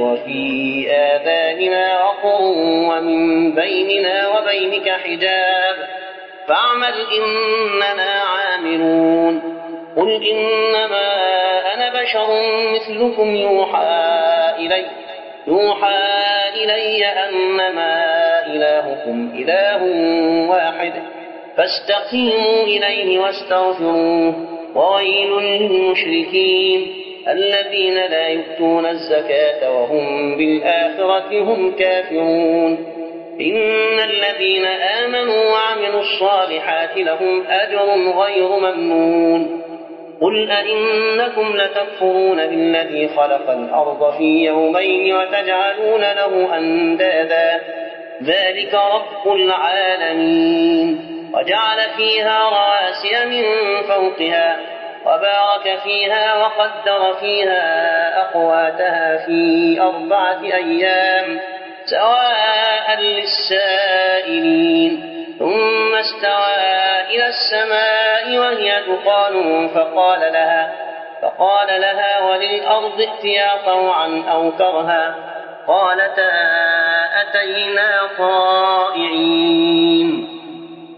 وفي آذاننا وقر ومن بيننا وبينك حجاب. فاعمل إننا عاملون. قل إنما أنا بشر مثلكم يوحى إلي. يوحى إلي أنما إلهكم إله واحد. فاستقيموا إليه واستغفروه. وويل للمشركين. الذين لا يؤتون الزكاة وهم بالآخرة هم كافرون. إن الذين آمنوا وعملوا الصالحات لهم أجر غير ممنون. قل أئنكم لتكفرون بالذي خلق الأرض في يومين وتجعلون له أندادا. ذلك رب العالمين. وجعل فيها رواسي من فوقها وبارك فيها وقدر فيها أقواتها في أربعة أيام سواء للسائلين. ثم استوى إلى السماء وهي دخان فقال لها فقال لها وللأرض ائتيا طوعا أو كرها. قالتا أتينا طائعين؟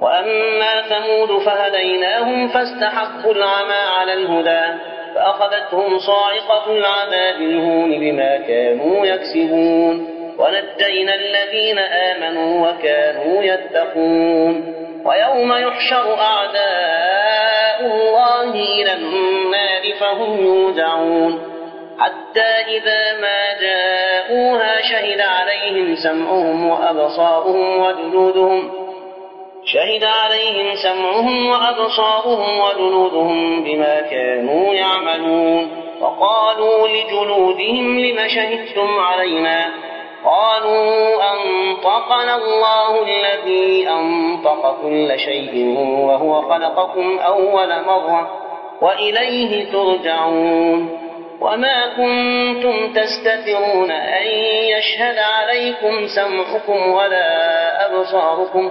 وأما ثمود فهديناهم فاستحبوا العمى على الهدى فأخذتهم صاعقة العذاب الهون بما كانوا يكسبون ونجينا الذين آمنوا وكانوا يتقون ويوم يحشر أعداء الله إلى النار فهم يوزعون حتى إذا ما جاءوها شهد عليهم سمعهم وأبصارهم وجلودهم شهد عليهم سمعهم وأبصارهم وجلودهم بما كانوا يعملون. وقالوا لجلودهم لم شهدتم علينا؟ قالوا أنطقنا الله الذي أنطق كل شيء وهو خلقكم أول مرة وإليه ترجعون. وما كنتم تستترون أن يشهد عليكم سمعكم ولا أبصاركم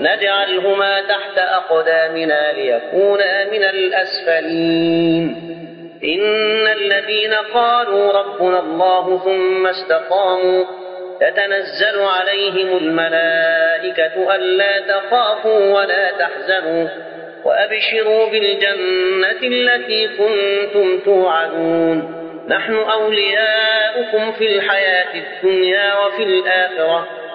نجعلهما تحت أقدامنا ليكونا من الأسفلين. إن الذين قالوا ربنا الله ثم استقاموا تتنزل عليهم الملائكة ألا تخافوا ولا تحزنوا وأبشروا بالجنة التي كنتم توعدون. نحن أولياؤكم في الحياة الدنيا وفي الآخرة.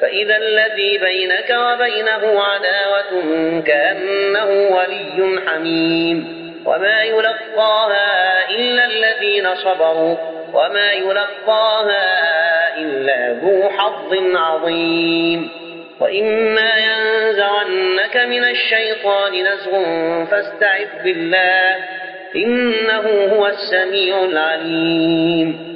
فإذا الذي بينك وبينه عداوة كأنه ولي حميم. وما يلقاها إلا الذين صبروا. وما يلقاها إلا ذو حظ عظيم. وإما ينزغنك من الشيطان نزغ فاستعذ بالله. إنه هو السميع العليم.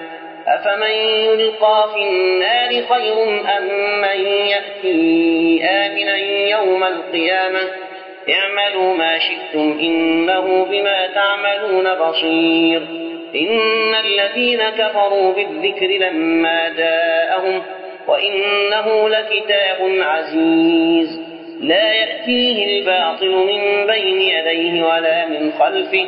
أفمن يلقى في النار خير أم من يأتي آمنا يوم القيامة؟ اعملوا ما شئتم إنه بما تعملون بصير. إن الذين كفروا بالذكر لما جاءهم وإنه لكتاب عزيز. لا يأتيه الباطل من بين يديه ولا من خلفه.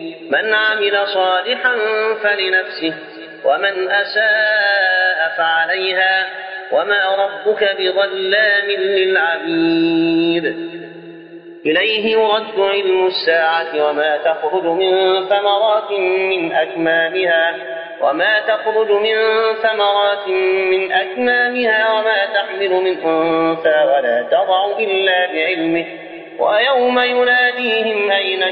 من عمل صالحا فلنفسه ومن أساء فعليها وما ربك بظلام للعبيد. إليه يرد علم الساعة وما تخرج من ثمرات من أكمامها وما تخرج من ثمرات من أكمامها وما تحمل من أنثى ولا تضع إلا بعلمه. ويوم يناديهم أين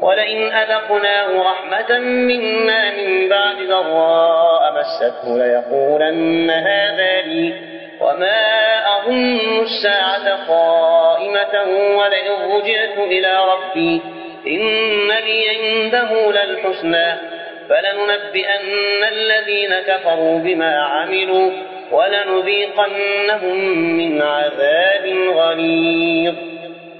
ولئن أذقناه رحمة منا من بعد ضراء مسته ليقولن هذا لي وما أظن الساعة قائمة ولئن رجعت إلى ربي إن لي عنده للحسنى فلننبئن الذين كفروا بما عملوا ولنذيقنهم من عذاب غليظ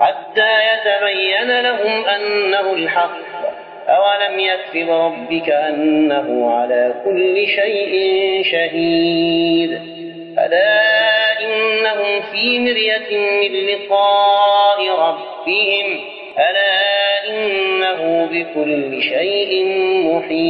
حتى يتبين لهم أنه الحق. أولم يكف بربك أنه على كل شيء شهيد. ألا إنهم في مرية من لقاء ربهم. ألا إنه بكل شيء محيط.